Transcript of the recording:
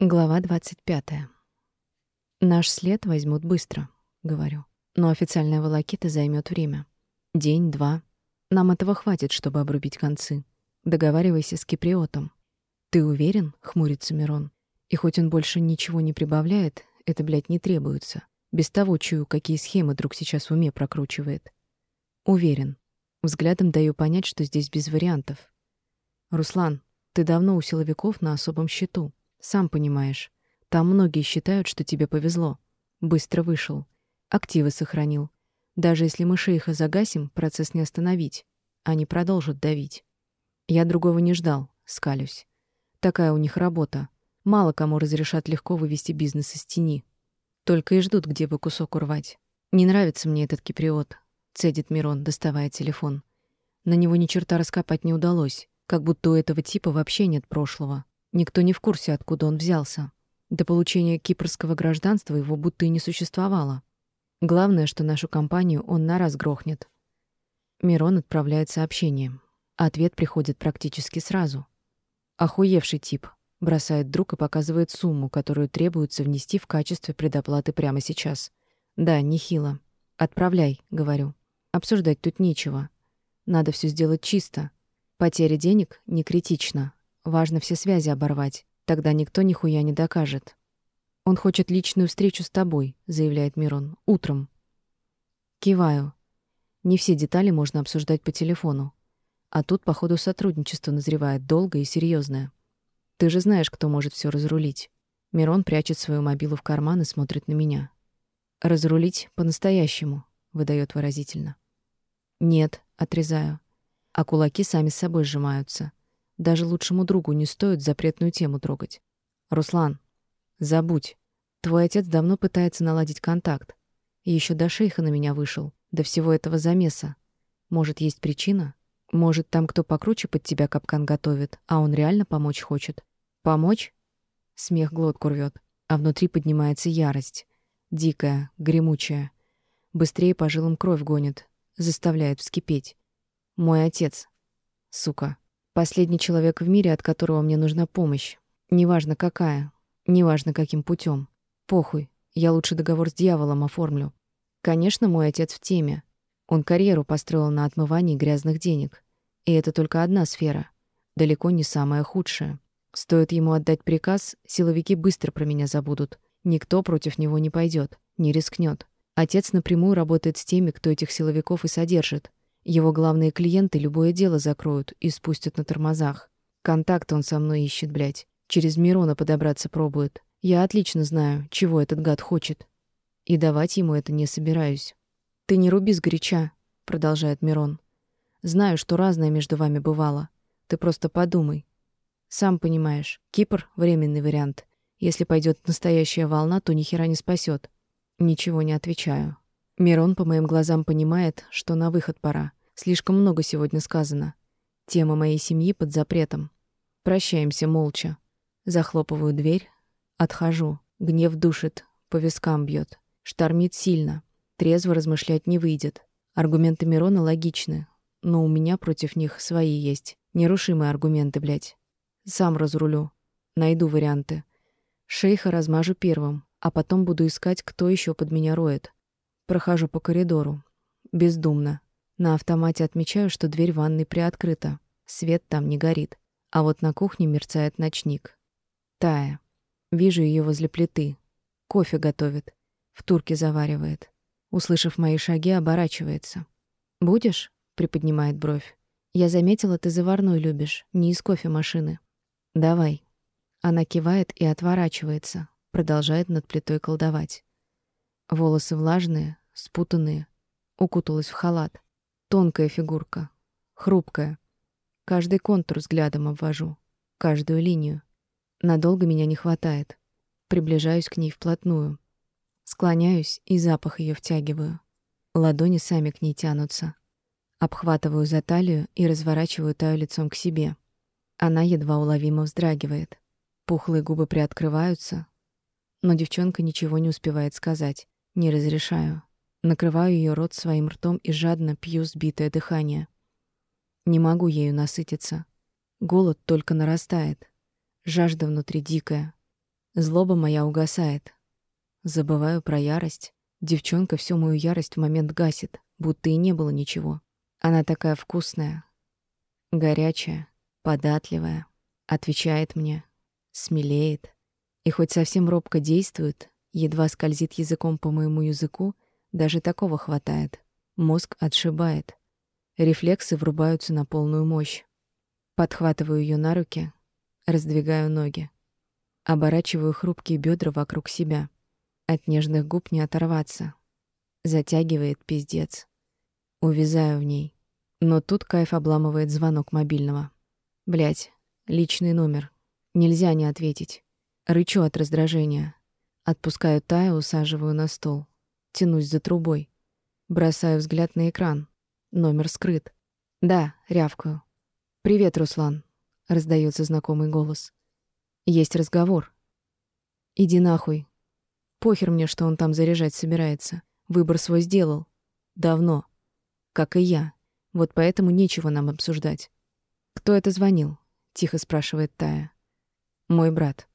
Глава 25. Наш след возьмут быстро, говорю. Но официальная волокита займет время. День, два. Нам этого хватит, чтобы обрубить концы. Договаривайся с киприотом. Ты уверен? хмурится Мирон. И хоть он больше ничего не прибавляет, это, блядь, не требуется. Без того чую, какие схемы друг сейчас в уме прокручивает. Уверен. Взглядом даю понять, что здесь без вариантов. Руслан, ты давно у силовиков на особом счету. Сам понимаешь, там многие считают, что тебе повезло. Быстро вышел. Активы сохранил. Даже если мы шейха загасим, процесс не остановить. Они продолжат давить. Я другого не ждал, скалюсь. Такая у них работа. Мало кому разрешат легко вывести бизнес из тени. Только и ждут, где бы кусок урвать. Не нравится мне этот киприот, цедит Мирон, доставая телефон. На него ни черта раскопать не удалось, как будто у этого типа вообще нет прошлого. Никто не в курсе, откуда он взялся. До получения кипрского гражданства его будто и не существовало. Главное, что нашу компанию он на раз грохнет. Мирон отправляет сообщение. Ответ приходит практически сразу. Охуевший тип. Бросает друг и показывает сумму, которую требуется внести в качестве предоплаты прямо сейчас. Да, нехило. Отправляй, говорю. Обсуждать тут нечего. Надо все сделать чисто. Потеря денег не критична, Важно все связи оборвать. Тогда никто нихуя не докажет. Он хочет личную встречу с тобой, заявляет Мирон. Утром. Киваю. Не все детали можно обсуждать по телефону. А тут, походу, сотрудничество назревает долгое и серьезное. Ты же знаешь, кто может все разрулить. Мирон прячет свою мобилу в карман и смотрит на меня. Разрулить по-настоящему, выдает выразительно. Нет, отрезаю. А кулаки сами с собой сжимаются. Даже лучшему другу не стоит запретную тему трогать. Руслан, забудь. Твой отец давно пытается наладить контакт. И еще до шейха на меня вышел, до всего этого замеса. Может, есть причина? Может, там кто покруче под тебя капкан готовит, а он реально помочь хочет? Помочь? Смех глотку рвет, а внутри поднимается ярость. Дикая, гремучая. Быстрее по жилам кровь гонит, заставляет вскипеть. Мой отец. Сука. Последний человек в мире, от которого мне нужна помощь. Неважно какая, неважно каким путем. Похуй, я лучше договор с дьяволом оформлю. Конечно, мой отец в теме. Он карьеру построил на отмывании грязных денег. И это только одна сфера, далеко не самая худшая. Стоит ему отдать приказ, силовики быстро про меня забудут. Никто против него не пойдет, не рискнет. Отец напрямую работает с теми, кто этих силовиков и содержит. Его главные клиенты любое дело закроют и спустят на тормозах. Контакт он со мной ищет, блядь. Через Мирона подобраться пробует. Я отлично знаю, чего этот гад хочет. И давать ему это не собираюсь. «Ты не руби сгоряча», — продолжает Мирон. «Знаю, что разное между вами бывало. Ты просто подумай. Сам понимаешь, Кипр — временный вариант. Если пойдет настоящая волна, то ни хера не спасет. Ничего не отвечаю. Мирон по моим глазам понимает, что на выход пора. Слишком много сегодня сказано. Тема моей семьи под запретом. Прощаемся молча. Захлопываю дверь, отхожу. Гнев душит, по вискам бьет, Штормит сильно. Трезво размышлять не выйдет. Аргументы Мирона логичны, но у меня против них свои есть. Нерушимые аргументы, блядь. Сам разрулю. Найду варианты. Шейха размажу первым, а потом буду искать, кто еще под меня роет. Прохожу по коридору. Бездумно. На автомате отмечаю, что дверь ванной приоткрыта. Свет там не горит. А вот на кухне мерцает ночник. Тая. Вижу ее возле плиты. Кофе готовит. В турке заваривает. Услышав мои шаги, оборачивается. «Будешь?» — приподнимает бровь. «Я заметила, ты заварной любишь, не из кофемашины». «Давай». Она кивает и отворачивается, продолжает над плитой колдовать. Волосы влажные, спутанные, укуталась в халат. Тонкая фигурка, хрупкая. Каждый контур взглядом обвожу, каждую линию. Надолго меня не хватает. Приближаюсь к ней вплотную. Склоняюсь и запах ее втягиваю. Ладони сами к ней тянутся. Обхватываю за талию и разворачиваю Таю лицом к себе. Она едва уловимо вздрагивает. Пухлые губы приоткрываются, но девчонка ничего не успевает сказать. Не разрешаю. Накрываю ее рот своим ртом и жадно пью сбитое дыхание. Не могу ею насытиться. Голод только нарастает. Жажда внутри дикая. Злоба моя угасает. Забываю про ярость. Девчонка всю мою ярость в момент гасит, будто и не было ничего. Она такая вкусная, горячая, податливая, отвечает мне, смелеет. И хоть совсем робко действует, едва скользит языком по моему языку, даже такого хватает. Мозг отшибает. Рефлексы врубаются на полную мощь. Подхватываю ее на руки, раздвигаю ноги. Оборачиваю хрупкие бедра вокруг себя. От нежных губ не оторваться. Затягивает пиздец. Увязаю в ней. Но тут кайф обламывает звонок мобильного. Блять, личный номер. Нельзя не ответить. Рычу от раздражения. Отпускаю Таю, усаживаю на стол. Тянусь за трубой. Бросаю взгляд на экран. Номер скрыт. Да, рявкаю. «Привет, Руслан», — раздается знакомый голос. «Есть разговор». «Иди нахуй. Похер мне, что он там заряжать собирается. Выбор свой сделал. Давно. Как и я. Вот поэтому нечего нам обсуждать». «Кто это звонил?» — тихо спрашивает Тая. «Мой брат».